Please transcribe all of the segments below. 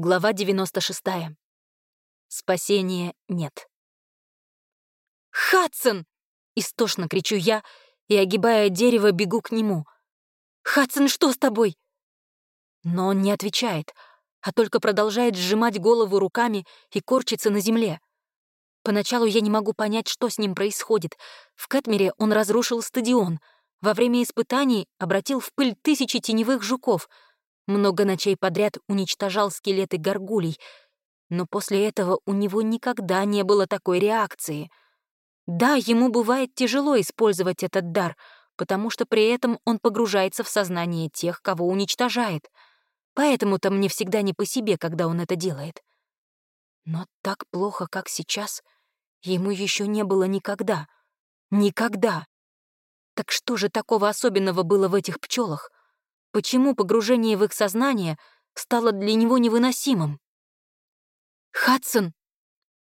Глава 96. Спасения нет. «Хадсон!» — истошно кричу я и, огибая дерево, бегу к нему. «Хадсон, что с тобой?» Но он не отвечает, а только продолжает сжимать голову руками и корчиться на земле. Поначалу я не могу понять, что с ним происходит. В Кэтмере он разрушил стадион. Во время испытаний обратил в пыль тысячи теневых жуков — много ночей подряд уничтожал скелеты горгулей, но после этого у него никогда не было такой реакции. Да, ему бывает тяжело использовать этот дар, потому что при этом он погружается в сознание тех, кого уничтожает. Поэтому-то мне всегда не по себе, когда он это делает. Но так плохо, как сейчас, ему еще не было никогда. Никогда. Так что же такого особенного было в этих пчелах? Почему погружение в их сознание стало для него невыносимым? «Хадсон!»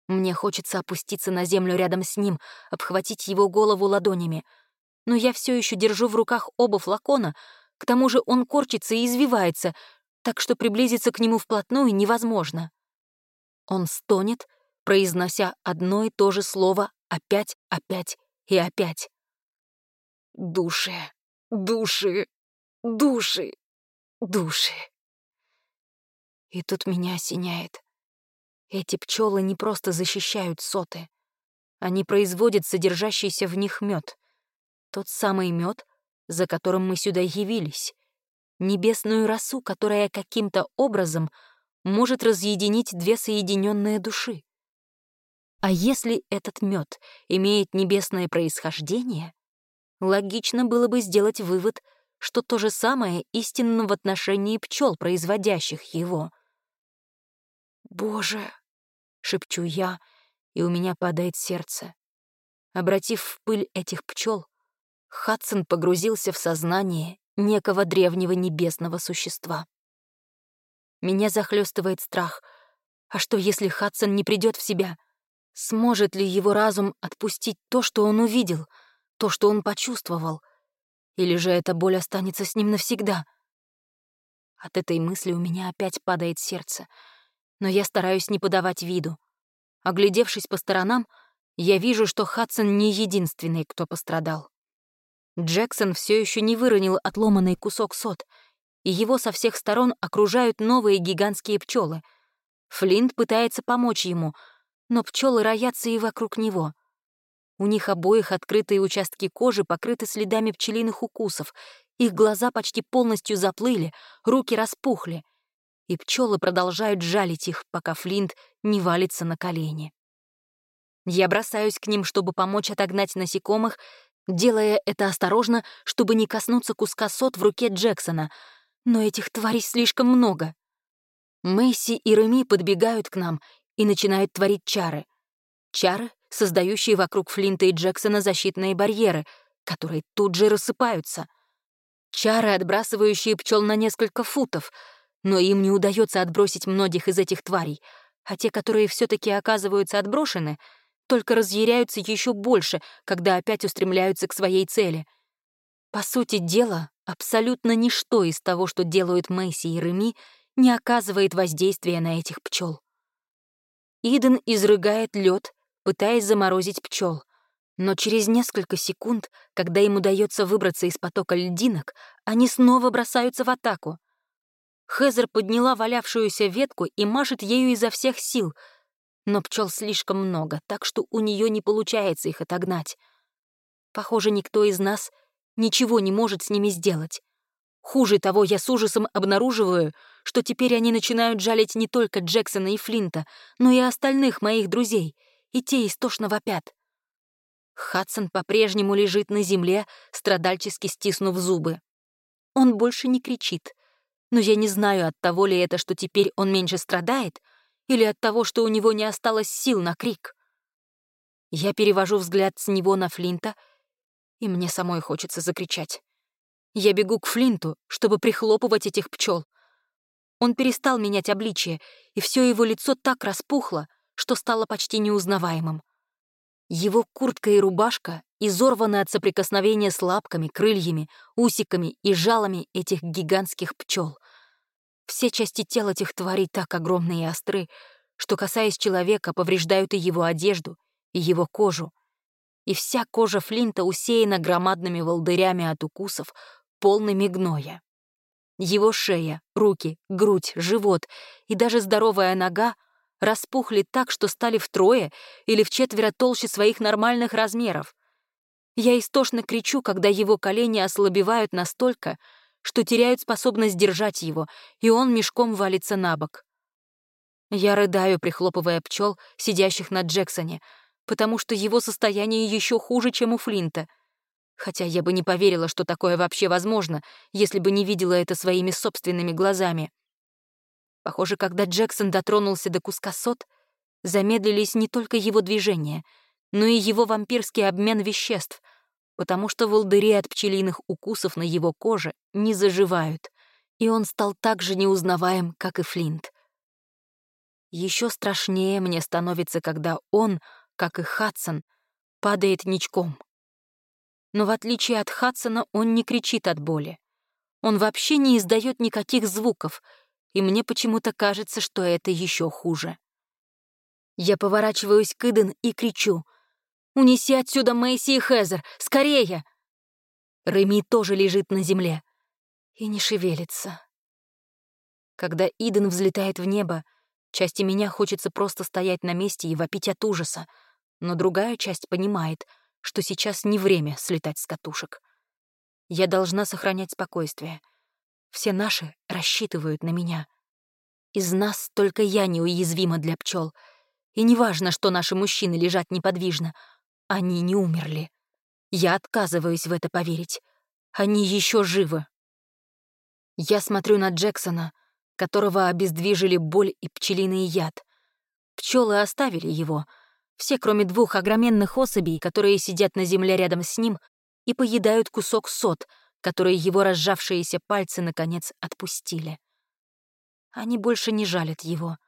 Мне хочется опуститься на землю рядом с ним, обхватить его голову ладонями. Но я все еще держу в руках оба флакона, к тому же он корчится и извивается, так что приблизиться к нему вплотную невозможно. Он стонет, произнося одно и то же слово опять, опять и опять. «Души, души, Души! Души! И тут меня осеняет. Эти пчелы не просто защищают соты. Они производят содержащийся в них мед. Тот самый мед, за которым мы сюда явились. Небесную росу, которая каким-то образом может разъединить две соединенные души. А если этот мед имеет небесное происхождение, логично было бы сделать вывод — что то же самое истинно в отношении пчел, производящих его. «Боже!» — шепчу я, и у меня падает сердце. Обратив в пыль этих пчел, Хадсон погрузился в сознание некого древнего небесного существа. Меня захлестывает страх. А что, если Хадсон не придет в себя? Сможет ли его разум отпустить то, что он увидел, то, что он почувствовал — или же эта боль останется с ним навсегда? От этой мысли у меня опять падает сердце, но я стараюсь не подавать виду. Оглядевшись по сторонам, я вижу, что Хадсон не единственный, кто пострадал. Джексон все еще не выронил отломанный кусок сот, и его со всех сторон окружают новые гигантские пчелы. Флинт пытается помочь ему, но пчелы роятся и вокруг него — у них обоих открытые участки кожи покрыты следами пчелиных укусов, их глаза почти полностью заплыли, руки распухли. И пчелы продолжают жалить их, пока Флинт не валится на колени. Я бросаюсь к ним, чтобы помочь отогнать насекомых, делая это осторожно, чтобы не коснуться куска сот в руке Джексона, но этих тварей слишком много. Мэйси и Реми подбегают к нам и начинают творить чары. Чары, создающие вокруг Флинта и Джексона защитные барьеры, которые тут же рассыпаются. Чары, отбрасывающие пчел на несколько футов, но им не удается отбросить многих из этих тварей, а те, которые все таки оказываются отброшены, только разъяряются еще больше, когда опять устремляются к своей цели. По сути дела, абсолютно ничто из того, что делают Мэйси и Реми, не оказывает воздействия на этих пчел. Иден изрыгает лед, пытаясь заморозить пчел. Но через несколько секунд, когда им удается выбраться из потока льдинок, они снова бросаются в атаку. Хезер подняла валявшуюся ветку и машет ею изо всех сил, но пчел слишком много, так что у нее не получается их отогнать. Похоже, никто из нас ничего не может с ними сделать. Хуже того, я с ужасом обнаруживаю, что теперь они начинают жалить не только Джексона и Флинта, но и остальных моих друзей — и те истошно вопят. Хадсон по-прежнему лежит на земле, страдальчески стиснув зубы. Он больше не кричит, но я не знаю, от того ли это, что теперь он меньше страдает, или от того, что у него не осталось сил на крик. Я перевожу взгляд с него на Флинта, и мне самой хочется закричать. Я бегу к Флинту, чтобы прихлопывать этих пчел. Он перестал менять обличие, и все его лицо так распухло, что стало почти неузнаваемым. Его куртка и рубашка изорваны от соприкосновения с лапками, крыльями, усиками и жалами этих гигантских пчел. Все части тела этих тварей так огромны и остры, что, касаясь человека, повреждают и его одежду, и его кожу. И вся кожа Флинта усеяна громадными волдырями от укусов, полными гноя. Его шея, руки, грудь, живот и даже здоровая нога распухли так, что стали втрое или в четверо толще своих нормальных размеров. Я истошно кричу, когда его колени ослабевают настолько, что теряют способность держать его, и он мешком валится на бок. Я рыдаю, прихлопывая пчел, сидящих на Джексоне, потому что его состояние еще хуже, чем у Флинта — Хотя я бы не поверила, что такое вообще возможно, если бы не видела это своими собственными глазами. Похоже, когда Джексон дотронулся до куска сот, замедлились не только его движения, но и его вампирский обмен веществ, потому что волдыри от пчелиных укусов на его коже не заживают, и он стал так же неузнаваем, как и Флинт. Еще страшнее мне становится, когда он, как и Хадсон, падает ничком, но в отличие от Хадсона он не кричит от боли. Он вообще не издает никаких звуков, и мне почему-то кажется, что это еще хуже. Я поворачиваюсь к Иден и кричу. «Унеси отсюда Мэйси и Хезер! Скорее!» Реми тоже лежит на земле и не шевелится. Когда Иден взлетает в небо, части меня хочется просто стоять на месте и вопить от ужаса, но другая часть понимает — что сейчас не время слетать с катушек. Я должна сохранять спокойствие. Все наши рассчитывают на меня. Из нас только я неуязвима для пчел. И неважно, что наши мужчины лежат неподвижно, они не умерли. Я отказываюсь в это поверить. Они еще живы. Я смотрю на Джексона, которого обездвижили боль и пчелиный яд. Пчелы оставили его — все, кроме двух огроменных особей, которые сидят на земле рядом с ним и поедают кусок сот, который его разжавшиеся пальцы, наконец, отпустили. Они больше не жалят его.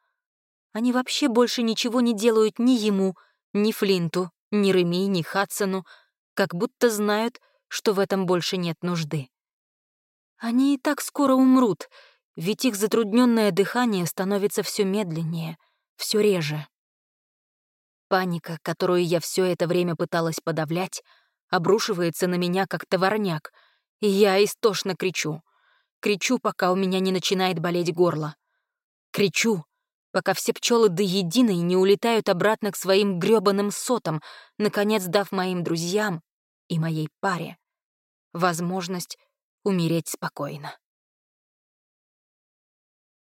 Они вообще больше ничего не делают ни ему, ни Флинту, ни Реми, ни Хадсону, как будто знают, что в этом больше нет нужды. Они и так скоро умрут, ведь их затрудненное дыхание становится все медленнее, все реже. Паника, которую я все это время пыталась подавлять, обрушивается на меня, как товарняк, я истошно кричу. Кричу, пока у меня не начинает болеть горло. Кричу, пока все пчелы до единой не улетают обратно к своим грёбаным сотам, наконец дав моим друзьям и моей паре возможность умереть спокойно.